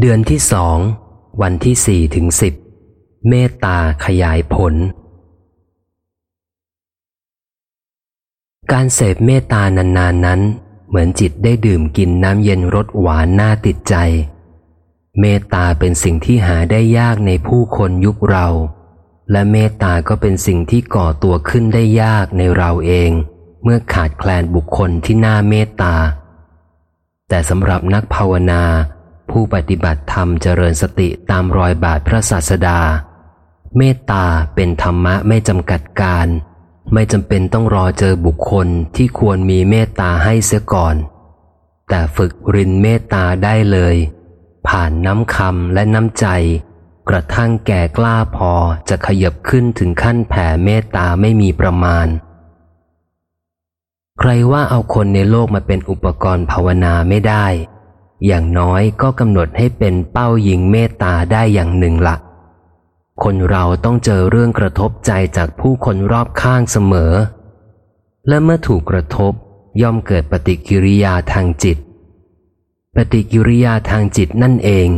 เดือนที่สอง วันที่สี่ถึงสิบ เมตตาขยายผล การเสพเมตตานานๆนนนั้น เหมือนจิตได้ดื่มกินน้ำเย็นรสหวานน่าติดใจ เมตตาเป็นสิ่งที่หาได้ยากในผู้คนยุคเรา และเมตตาก็เป็นสิ่งที่ก่อตัวขึ้นได้ยากในเราเอง เมื่อขาดแคลนบุคคลที่น่าเมตตา แต่สำหรับนักภาวนา ผู้ปฏิบัติธรรมเจริญสติตามรอยบาทพระศาสดา เมตตาเป็นธรรมะไม่จำกัดการ ไม่จำเป็นต้องรอเจอบุคคลที่ควรมีเมตตาให้เสียก่อน แต่ฝึกรินเมตตาได้เลย ผ่านน้ำคำและน้ำใจ กระทั่งแก่กล้าพอจะขยับขึ้นถึงขั้นแผ่เมตตาไม่มีประมาณ ใครว่าเอาคนในโลกมาเป็นอุปกรณ์ภาวนาไม่ได้ อย่างน้อยก็กำหนดให้เป็นเป้ายิงเมตตาได้อย่างหนึ่งละ คนเราต้องเจอเรื่องกระทบใจจากผู้คนรอบข้างเสมอ และเมื่อถูกกระทบย่อมเกิดปฏิกิริยาทางจิต ปฏิกิริยาทางจิตนั่นเอง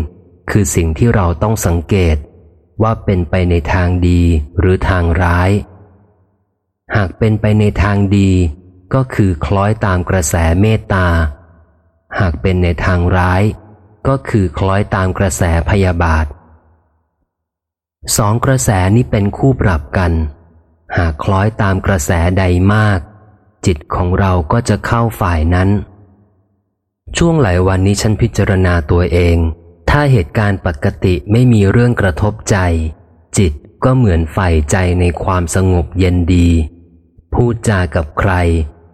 คือสิ่งที่เราต้องสังเกตว่าเป็นไปในทางดีหรือทางร้าย หากเป็นไปในทางดี ก็คือคล้อยตามกระแสเมตตา หากเป็นในทางร้าย ก็คือคล้อยตามกระแสพยาบาทสองกระแสนี้เป็นคู่ปรับกัน หากคล้อยตามกระแสใดมาก จิตของเราก็จะเข้าฝ่ายนั้น ช่วงหลายวันนี้ฉันพิจารณาตัวเอง ถ้าเหตุการณ์ปกติไม่มีเรื่องกระทบใจ จิตก็เหมือนใฝ่ใจในความสงบเย็นดี พูดจากับใคร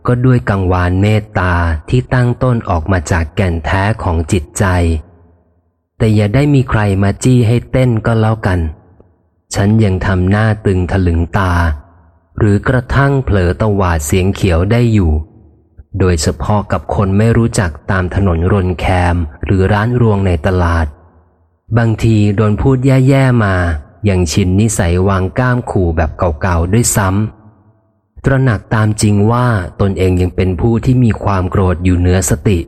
ก็ด้วยกังวานเมตตาที่ตั้งต้นออกมาจากแก่นแท้ของจิตใจ แต่อย่าได้มีใครมาจี้ให้เต้นก็แล้วกัน ฉันยังทำหน้าตึงถลึงตา หรือกระทั่งเผลอตวาดเสียงเขียวได้อยู่ โดยเฉพาะกับคนไม่รู้จักตามถนนรนแคมหรือร้านรวงในตลาด บางทีโดนพูดแย่ๆมา อย่างชินนิสัยวางก้ามขู่แบบเก่าๆด้วยซ้ำ ตระหนักตามจริงว่าตนเองยังเป็นผู้ที่มีความโกรธอยู่เหนือสติ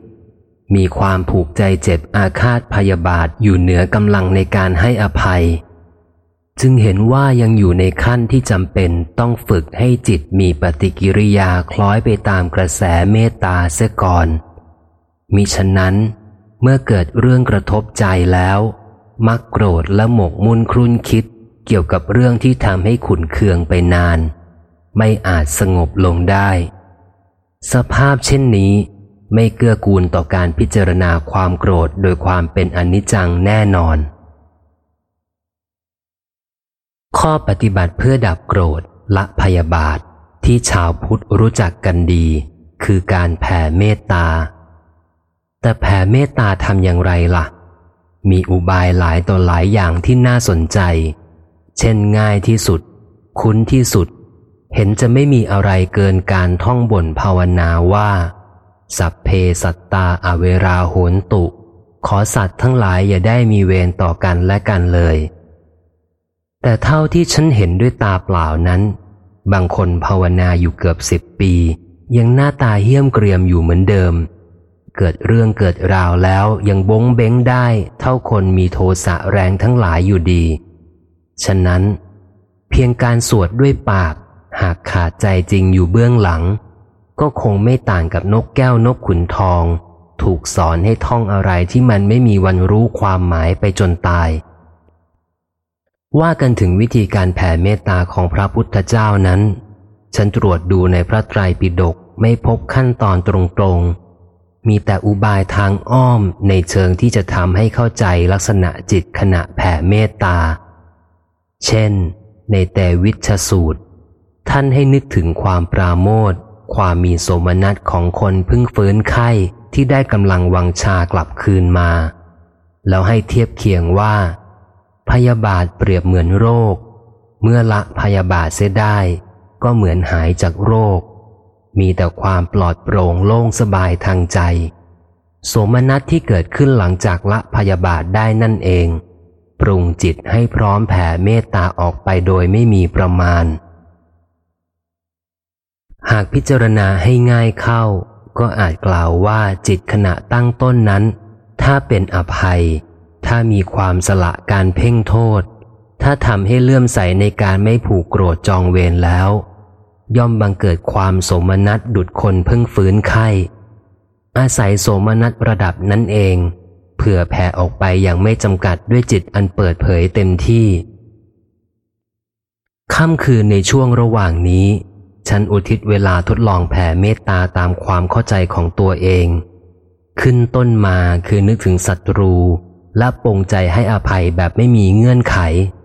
มีความผูกใจเจ็บอาฆาตพยาบาทอยู่เหนือกำลังในการให้อภัย จึงเห็นว่ายังอยู่ในขั้นที่จำเป็นต้องฝึกให้จิตมีปฏิกิริยาคล้อยไปตามกระแสเมตตาเสียก่อน มิฉะนั้น เมื่อเกิดเรื่องกระทบใจแล้ว มักโกรธและหมกมุ่นครุ่นคิดเกี่ยวกับเรื่องที่ทำให้ขุนเคืองไปนาน ไม่อาจสงบลงได้ สภาพเช่นนี้ ไม่เกื้อกูลต่อการพิจารณาความโกรธโดยความเป็นอนิจจังแน่นอน ข้อปฏิบัติเพื่อดับโกรธละพยาบาทที่ชาวพุทธรู้จักกันดี คือการแผ่เมตตา แต่แผ่เมตตาทำอย่างไรละ่ะ มีอุบายหลายต่อหลายอย่างที่น่าสนใจ เช่นง่ายที่สุด คุ้นที่สุด เห็นจะไม่มีอะไรเกินการท่องบ่นภาวนาว่า สัพเพสัตตาอเวราโหนตุ ขอสัตว์ทั้งหลายอย่าได้มีเวรต่อกันและกันเลย แต่เท่าที่ฉันเห็นด้วยตาเปล่านั้น บางคนภาวนาอยู่เกือบสิบปี ยังหน้าตาเหี้ยมเกรียมอยู่เหมือนเดิม เกิดเรื่องเกิดราวแล้วยังบงเบ้งได้ เท่าคนมีโทสะแรงทั้งหลายอยู่ดี ฉะนั้น เพียงการสวดด้วยปาก หากขาดใจจริงอยู่เบื้องหลัง ก็คงไม่ต่างกับนกแก้วนกขุนทอง ถูกสอนให้ท่องอะไรที่มันไม่มีวันรู้ความหมายไปจนตาย ว่ากันถึงวิธีการแผ่เมตตาของพระพุทธเจ้านั้น ฉันตรวจดูในพระไตรปิฎกไม่พบขั้นตอนตรงๆ มีแต่อุบายทางอ้อมในเชิงที่จะทำให้เข้าใจลักษณะจิตขณะแผ่เมตตา เช่น ในแต่วิชสูตร ท่านให้นึกถึงความปราโมทความมีโสมนัสของคนพึ่งฟื้นไข้ที่ได้กำลังวังชากลับคืนมา แล้วให้เทียบเคียงว่า พยาบาทเปรียบเหมือนโรค เมื่อละพยาบาทเสียได้ ก็เหมือนหายจากโรค มีแต่ความปลอดโปร่งโล่งสบายทางใจ โสมนัสที่เกิดขึ้นหลังจากละพยาบาทได้นั่นเอง ปรุงจิตให้พร้อมแผ่เมตตาออกไปโดยไม่มีประมาณ หากพิจารณาให้ง่ายเข้า ก็อาจกล่าวว่าจิตขณะตั้งต้นนั้น ถ้าเป็นอภัย ถ้ามีความสละการเพ่งโทษ ถ้าทำให้เลื่อมใสในการไม่ผูกโกรธจองเวรแล้ว ย่อมบังเกิดความโสมนัสดุดคนเพิ่งฟื้นไข้อาศัยโสมนัสระดับนั้นเองเผื่อแผ่ออกไปอย่างไม่จำกัดด้วยจิตอันเปิดเผยเต็มที่ ค่ำคืนในช่วงระหว่างนี้ ฉันอุทิศเวลาทดลองแผ่เมตตาตามความเข้าใจของตัวเอง ขึ้นต้นมาคือนึกถึงศัตรู และปรงใจให้อภัยแบบไม่มีเงื่อนไข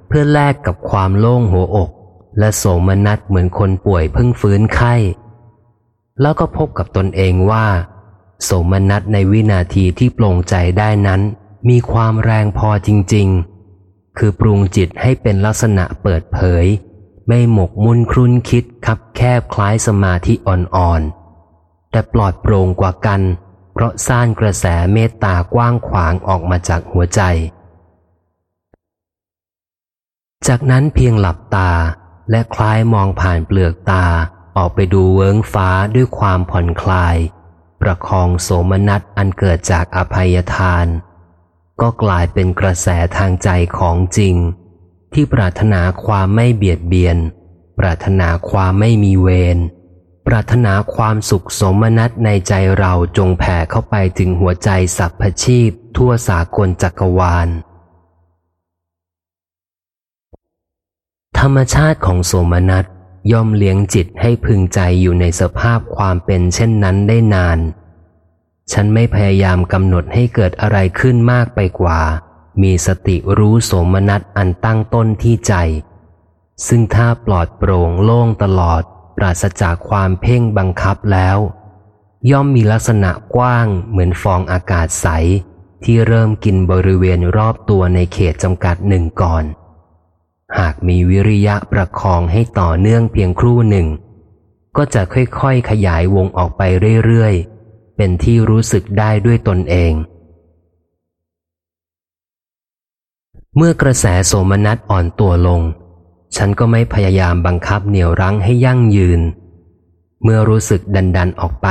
เพื่อแลกกับความโล่งหัวอก และโสมนัสเหมือนคนป่วยเพิ่งฟื้นไข้ แล้วก็พบกับตนเองว่า โสมนัสในวินาทีที่ปลงใจได้นั้น มีความแรงพอจริง ๆ คือปรุงจิตให้เป็นลักษณะเปิดเผย ไม่หมกมุ่นครุนคิดคับแคบคล้ายสมาธิอ่อนๆ แต่ปลอดโปร่งกว่ากัน เพราะสร้างกระแสเมตตากว้างขวางออกมาจากหัวใจ จากนั้นเพียงหลับตาและคล้ายมองผ่านเปลือกตาออกไปดูเวิ้งฟ้าด้วยความผ่อนคลาย ประคองโสมนัสอันเกิดจากอภัยทาน ก็กลายเป็นกระแสทางใจของจริง ที่ปรารถนาความไม่เบียดเบียน ปรารถนาความไม่มีเวร ปรารถนาความสุขสมนัตในใจเราจงแผ่เข้าไปถึงหัวใจสัพพชีพ ทั่วสากลจักรวาล ธรรมชาติของโสมนัสย่อมเลี้ยงจิตให้พึงใจอยู่ในสภาพความเป็นเช่นนั้นได้นาน ฉันไม่พยายามกำหนดให้เกิดอะไรขึ้นมากไปกว่า มีสติรู้สมนัสอันตั้งต้นที่ใจ ซึ่งถ้าปลอดโปร่งโล่งตลอด ปราศจากความเพ่งบังคับแล้ว ย่อมมีลักษณะกว้างเหมือนฟองอากาศใส ที่เริ่มกินบริเวณรอบตัวในเขตจำกัดหนึ่งก่อน หากมีวิริยะประคองให้ต่อเนื่องเพียงครู่หนึ่ง ก็จะค่อยๆขยายวงออกไปเรื่อยๆ เป็นที่รู้สึกได้ด้วยตนเอง เมื่อกระแสโสมนัสอ่อนตัวลง ฉันก็ไม่พยายามบังคับเหนี่ยวรั้งให้ยั่งยืน เมื่อรู้สึกดันดันออกไป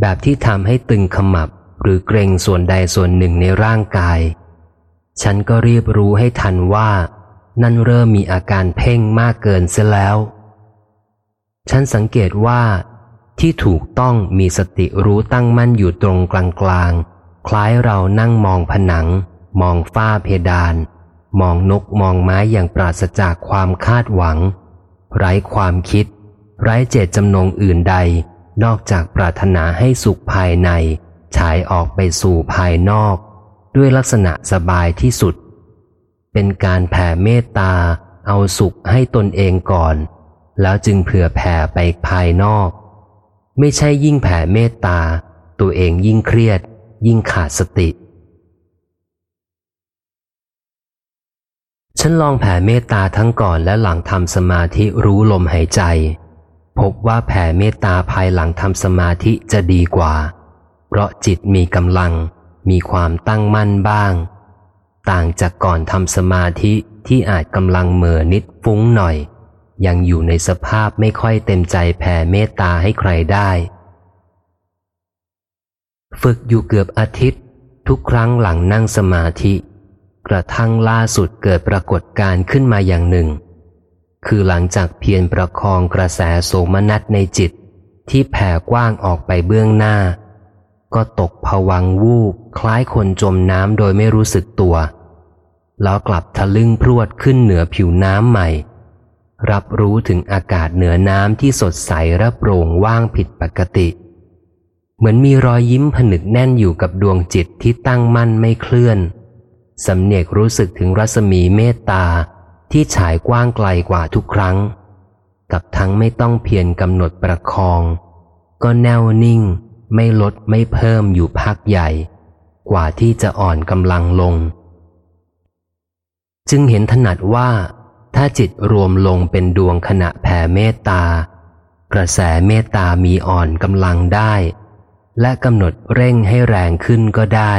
แบบที่ทำให้ตึงขมับ หรือเกรงส่วนใดส่วนหนึ่งในร่างกาย ฉันก็รีบรู้ให้ทันว่า นั่นเริ่มมีอาการเพ่งมากเกินเสียแล้ว ฉันสังเกตว่า ที่ถูกต้องมีสติรู้ตั้งมั่นอยู่ตรงกลางกลางคล้ายเรานั่งมองผนัง มองฝ้าเพดาน มองนกมองไม้อย่างปราศจากความคาดหวัง ไร้ความคิด ไร้เจตจำนงอื่นใด นอกจากปรารถนาให้สุขภายใน ฉายออกไปสู่ภายนอก ด้วยลักษณะสบายที่สุด เป็นการแผ่เมตตา เอาสุขให้ตนเองก่อน แล้วจึงเผื่อแผ่ไปภายนอก ไม่ใช่ยิ่งแผ่เมตตา ตัวเองยิ่งเครียด ยิ่งขาดสติ ฉันลองแผ่เมตตาทั้งก่อนและหลังทำสมาธิรู้ลมหายใจ พบว่าแผ่เมตตาภายหลังทำสมาธิจะดีกว่า เพราะจิตมีกำลัง มีความตั้งมั่นบ้าง ต่างจากก่อนทำสมาธิที่อาจกำลังเมื่อนิดฟุ้งหน่อย ยังอยู่ในสภาพไม่ค่อยเต็มใจแผ่เมตตาให้ใครได้ ฝึกอยู่เกือบอาทิตย์ ทุกครั้งหลังนั่งสมาธิ กระทั่งล่าสุดเกิดปรากฏการขึ้นมาอย่างหนึ่ง คือหลังจากเพียรประคองกระแสโสมนัสในจิต ที่แผ่กว้างออกไปเบื้องหน้า ก็ตกผวังวูบคล้ายคนจมน้ำโดยไม่รู้สึกตัว แล้วกลับทะลึ่งพรวดขึ้นเหนือผิวน้ำใหม่ รับรู้ถึงอากาศเหนือน้ำที่สดใสระโปร่งว่างผิดปกติ เหมือนมีรอยยิ้มผนึกแน่นอยู่กับดวงจิตที่ตั้งมั่นไม่เคลื่อน สำเนียกรู้สึกถึงรัศมีเมตตาที่ฉายกว้างไกลกว่าทุกครั้ง กับทั้งไม่ต้องเพียรกำหนดประคอง ก็แน่วนิ่ง ไม่ลดไม่เพิ่มอยู่พักใหญ่ กว่าที่จะอ่อนกำลังลง จึงเห็นถนัดว่า ถ้าจิตรวมลงเป็นดวงขณะแผ่เมตตากระแสเมตตามีอ่อนกำลังได้ และกำหนดเร่งให้แรงขึ้นก็ได้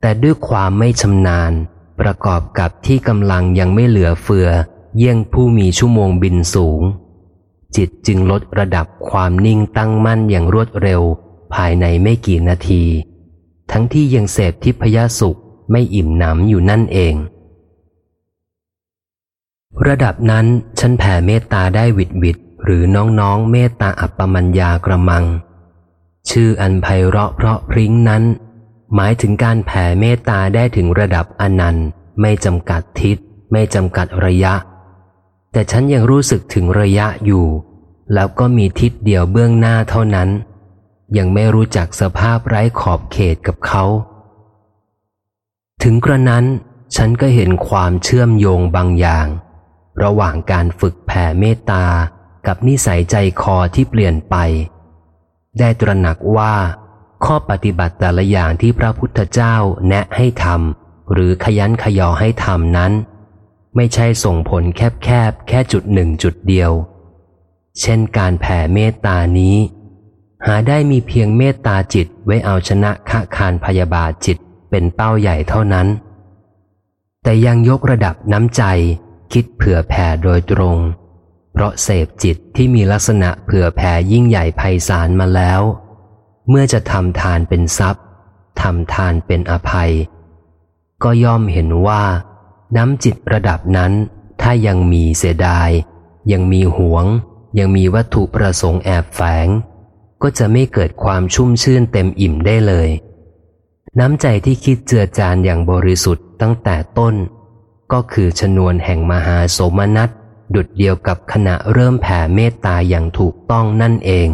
แต่ด้วยความไม่ชำนาญ ประกอบกับที่กำลังยังไม่เหลือเฟือ เยี่ยงผู้มีชั่วโมงบินสูง จิตจึงลดระดับความนิ่งตั้งมั่นอย่างรวดเร็ว ภายในไม่กี่นาที ทั้งที่ยังเสพทิพยสุขไม่อิ่มหนำอยู่นั่นเอง ระดับนั้นฉันแผ่เมตตาได้วิดวิดหรือน้องๆเมตตาอัปปมัญญากระมัง ชื่ออันไพเราะเพราะพริ้งนั้น หมายถึงการแผ่เมตตาได้ถึงระดับอนันต์ ไม่จำกัดทิศ ไม่จำกัดระยะ แต่ฉันยังรู้สึกถึงระยะอยู่ แล้วก็มีทิศเดียวเบื้องหน้าเท่านั้น ยังไม่รู้จักสภาพไร้ขอบเขตกับเขา ถึงกระนั้นฉันก็เห็นความเชื่อมโยงบางอย่าง ระหว่างการฝึกแผ่เมตตากับนิสัยใจคอที่เปลี่ยนไป ได้ตระหนักว่า ข้อปฏิบัติแต่ละอย่างที่พระพุทธเจ้าแนะให้ทำหรือขยันขยอให้ทำนั้น ไม่ใช่ส่งผลแคบแคบแค่จุดหนึ่งจุดเดียว เช่นการแผ่เมตตานี้ หาได้มีเพียงเมตตาจิตไว้เอาชนะขะคารพยาบาทจิตเป็นเป้าใหญ่เท่านั้น แต่ยังยกระดับน้ำใจ คิดเผื่อแผ่โดยตรง เพราะเสพจิตที่มีลักษณะเผื่อแผ่ยิ่งใหญ่ไพศาลมาแล้ว เมื่อจะทำทานเป็นทรัพย์ทำทานเป็นอภัย ก็ย่อมเห็นว่า น้ำจิตระดับนั้นถ้ายังมีเสียดาย ยังมีหวง ยังมีวัตถุประสงค์แอบแฝง ก็จะไม่เกิดความชุ่มชื่นเต็มอิ่มได้เลย น้ำใจที่คิดเจือจานอย่างบริสุทธิ์ตั้งแต่ต้น ก็คือชนวนแห่งมหาโสมนัสดุดเดียวกับขณะเริ่มแผ่เมตตาอย่างถูกต้องนั่นเอง